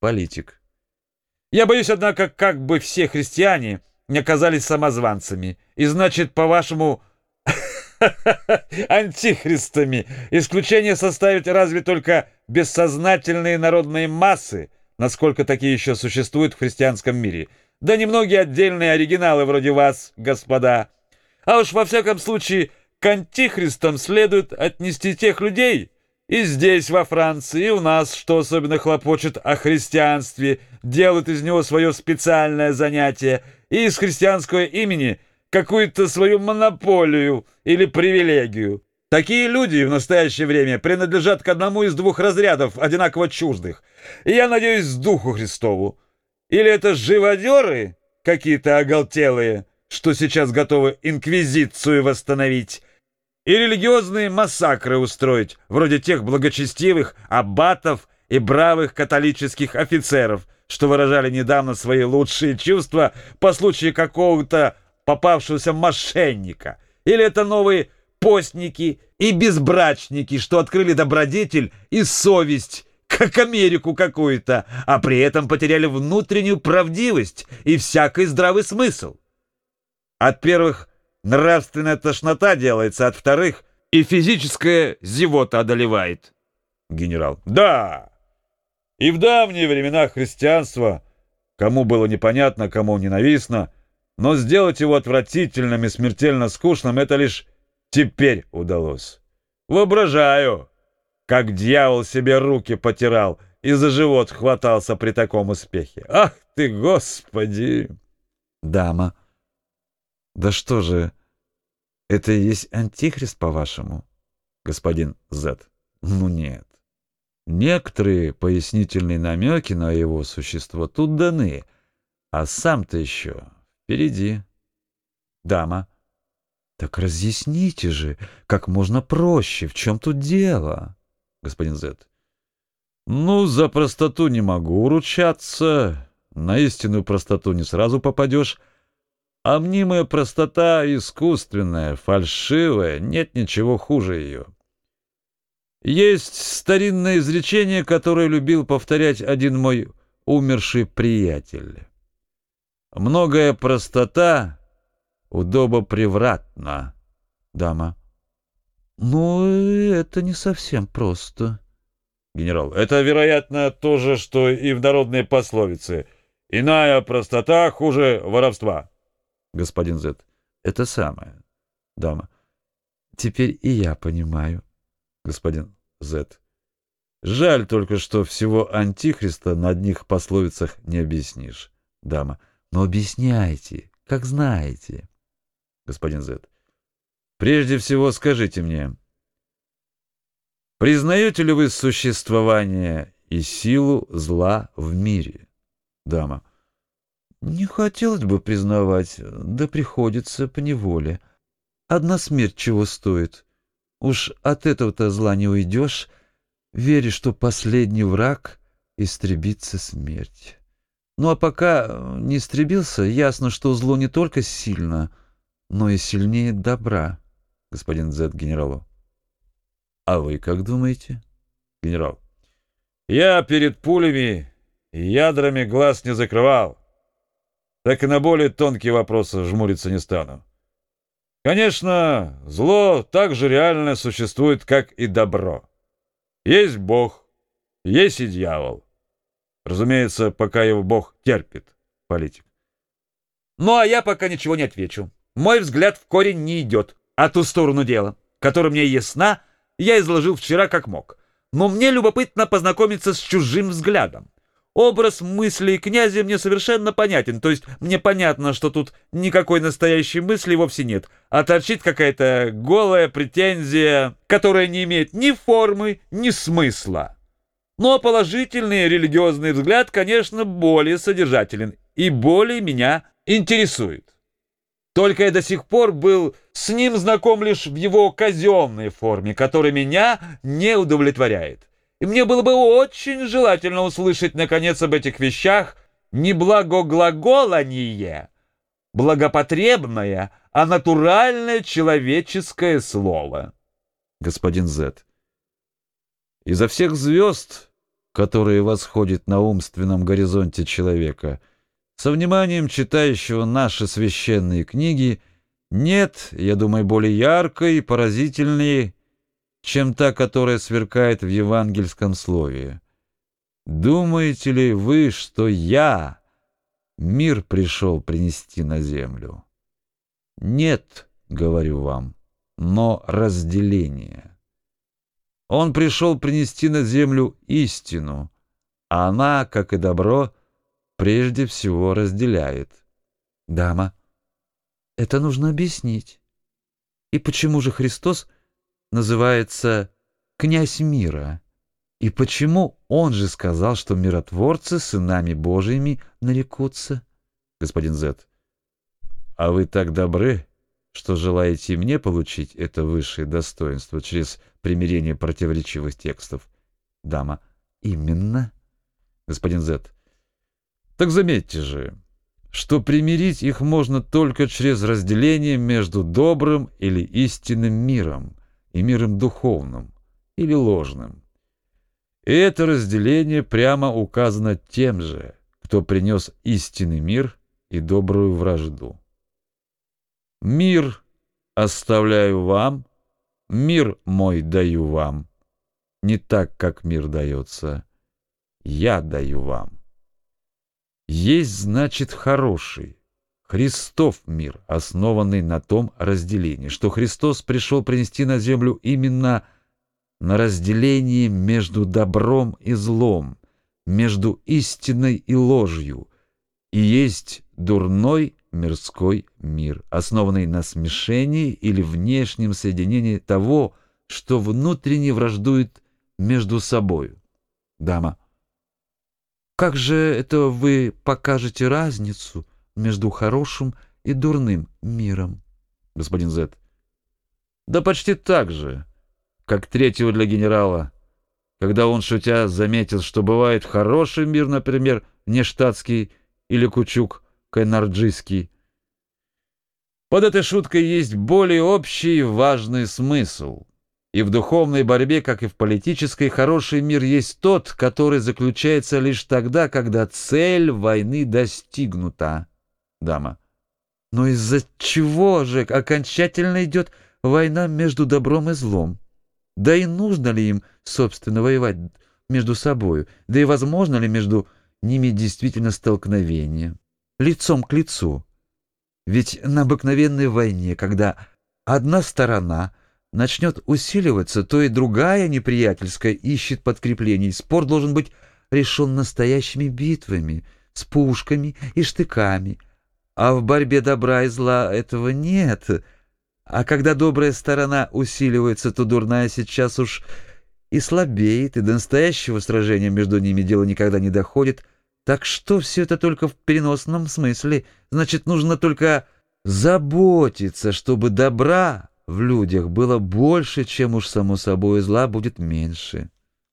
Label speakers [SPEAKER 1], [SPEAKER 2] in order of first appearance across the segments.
[SPEAKER 1] Политик. Я боюсь, однако, как бы все христиане не оказались самозванцами. И значит, по-вашему, антихристами. Исключение составить разве только бессознательные народные массы, насколько такие еще существуют в христианском мире. Да немногие отдельные оригиналы вроде вас, господа. А уж во всяком случае, к антихристам следует отнести тех людей, и здесь, во Франции, у нас, что особенно хлопочет о христианстве, делают из него свое специальное занятие, и из христианского имени какую-то свою монополию или привилегию. Такие люди в настоящее время принадлежат к одному из двух разрядов, одинаково чуждых. И я надеюсь, духу Христову. Или это живодеры какие-то оголтелые, что сейчас готовы инквизицию восстановить, и религиозные массакры устроить, вроде тех благочестивых аббатов и бравых католических офицеров, что выражали недавно свои лучшие чувства по случаю какого-то попавшегося мошенника. Или это новые постники и безбрачники, что открыли добродетель и совесть, как Америку какую-то, а при этом потеряли внутреннюю правдивость и всякий здравый смысл. От первых нравственная тошнота делается, от вторых и физическая зевота одолевает. Генерал. Да. И в давние времена христианства, кому было непонятно, кому ненавистно, но сделать его отвратительным и смертельно скучным это лишь теперь удалось. Воображаю, как дьявол себе руки потирал и за живот хватался при таком успехе. Ах ты, Господи! Дама. Да что же, это и есть антихрист, по-вашему? Господин Зет. Ну нет. Некоторые пояснительные намеки на его существо тут даны, а сам-то еще впереди. Дама. Так разъясните же, как можно проще, в чем тут дело? Господин Зет. Ну, за простоту не могу уручаться. На истинную простоту не сразу попадешь. А мнимая простота искусственная, фальшивая, нет ничего хуже ее. Есть старинное изречение, которое любил повторять один мой умерший приятель. Многое простота удобо превратна, дама. Ну, это не совсем просто. Генерал, это, вероятно, то же, что и в народной пословице. Иная простота хуже воровства. Господин Зет. Это самое. Дама. Теперь и я понимаю. Господин Зет. Жаль только, что всего Антихриста на одних пословицах не объяснишь. Дама. Но объясняйте, как знаете. Господин Зет. Прежде всего скажите мне, признаете ли вы существование и силу зла в мире? Дама. Не хотелось бы признавать, да приходится по неволе. Одна смерть чего стоит. Уж от этого-то зла не уйдешь, веришь, что последний враг истребится смерть. Ну а пока не истребился, ясно, что зло не только сильно, но и сильнее добра, господин Зет генералу. А вы как думаете, генерал? Я перед пулями и ядрами глаз не закрывал так и на более тонкие вопросы жмуриться не стану. Конечно, зло так же реально существует, как и добро. Есть Бог, есть и дьявол. Разумеется, пока его Бог терпит, политик. Ну, а я пока ничего не отвечу. Мой взгляд в корень не идет, а ту сторону дела, которая мне ясна, я изложил вчера как мог. Но мне любопытно познакомиться с чужим взглядом. Образ мыслей князя мне совершенно понятен, то есть мне понятно, что тут никакой настоящей мысли вовсе нет, а торчит какая-то голая претензия, которая не имеет ни формы, ни смысла. Но положительный религиозный взгляд, конечно, более содержателен и более меня интересует. Только я до сих пор был с ним знаком лишь в его казенной форме, которая меня не удовлетворяет. И мне было бы очень желательно услышать, наконец, об этих вещах не благоглаголание, благопотребное, а натуральное человеческое слово. Господин Зет. Изо всех звезд которое восходит на умственном горизонте человека, со вниманием читающего наши священные книги, нет, я думаю, более яркой и поразительнее, чем та, которая сверкает в евангельском слове. Думаете ли вы, что я мир пришел принести на землю? Нет, говорю вам, но разделение. Он пришел принести на землю истину, а она, как и добро, прежде всего разделяет.
[SPEAKER 2] Дама, это нужно объяснить. И почему же Христос называется «князь мира»? И почему он же сказал, что миротворцы сынами Божьими нарекутся?
[SPEAKER 1] Господин Зет, а вы так добры, что желаете мне получить это высшее достоинство через примирение противоречивых текстов.
[SPEAKER 2] Дама. Именно.
[SPEAKER 1] Господин Зет. Так заметьте же, что примирить их можно только через разделение между добрым или истинным миром и миром духовным или ложным. И это разделение прямо указано тем же, кто принес истинный мир и добрую вражду. Мир оставляю вам, мир мой даю вам. Не так, как мир дается, я даю вам. Есть, значит, хороший, Христов мир, основанный на том разделении, что Христос пришел принести на землю именно на разделении между добром и злом, между истиной и ложью, и есть дурной мирской мир, основанный на смешении или внешнем соединении того, что внутренне враждует между собою.
[SPEAKER 2] Дама. Как же это вы покажете разницу между хорошим и дурным миром?
[SPEAKER 1] Господин Зет. Да почти так же, как третьего для генерала, когда он, шутя, заметил, что бывает хороший мир, например, не штатский или кучук, Кайнарджийский. Под этой шуткой есть более общий и важный смысл. И в духовной борьбе, как и в политической, хороший мир есть тот, который заключается лишь тогда, когда цель войны достигнута. Дама.
[SPEAKER 2] Но из-за чего же окончательно идет война между добром и злом? Да и нужно ли им, собственно, воевать между собою? Да и возможно ли между ними действительно столкновение? лицом к лицу. Ведь на обыкновенной войне, когда одна сторона начнет усиливаться, то и другая неприятельская ищет подкреплений. Спор должен быть решен настоящими битвами, с пушками и штыками. А в борьбе добра и зла этого нет. А когда добрая сторона усиливается, то дурная сейчас уж и слабеет, и до настоящего сражения между ними дело никогда не доходит — так что все это только в переносном смысле. Значит, нужно только заботиться, чтобы добра в людях было больше, чем уж само собой зла будет меньше.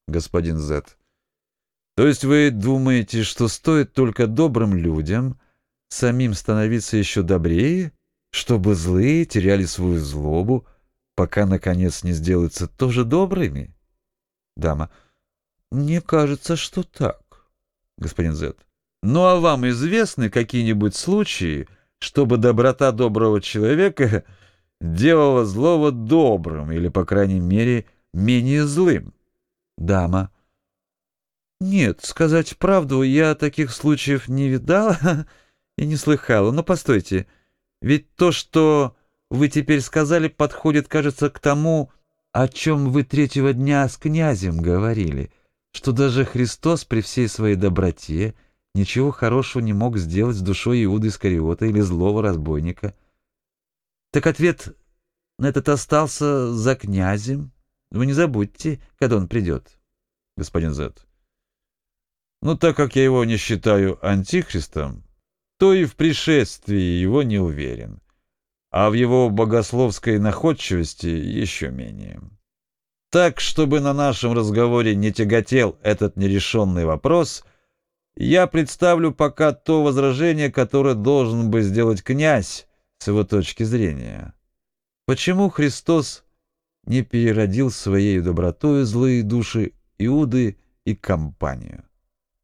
[SPEAKER 1] Господин Зет. То есть вы думаете, что стоит только добрым людям самим становиться еще добрее, чтобы злые теряли свою злобу, пока, наконец, не сделаются тоже добрыми?
[SPEAKER 2] Дама. Мне кажется, что так
[SPEAKER 1] господин Зет. Ну а вам известны какие-нибудь случаи, чтобы доброта доброго человека делала злого добрым или, по крайней мере, менее злым?
[SPEAKER 2] Дама. Нет, сказать правду, я таких случаев не видала и не слыхала. Но постойте, ведь то, что вы теперь сказали, подходит, кажется, к тому, о чем вы третьего дня с князем говорили — что даже Христос при всей своей доброте ничего хорошего не мог сделать с душой Иуды Искариота или злого разбойника. Так ответ на этот остался за князем. Вы не забудьте, когда он придет.
[SPEAKER 1] Господин Зет. Ну, так как я его не считаю антихристом, то и в пришествии его не уверен, а в его богословской находчивости еще менее. Так, чтобы на нашем разговоре не тяготел этот нерешенный вопрос, я представлю пока то возражение, которое должен бы сделать князь с его точки зрения. Почему Христос не переродил своей добротой злые души Иуды и компанию.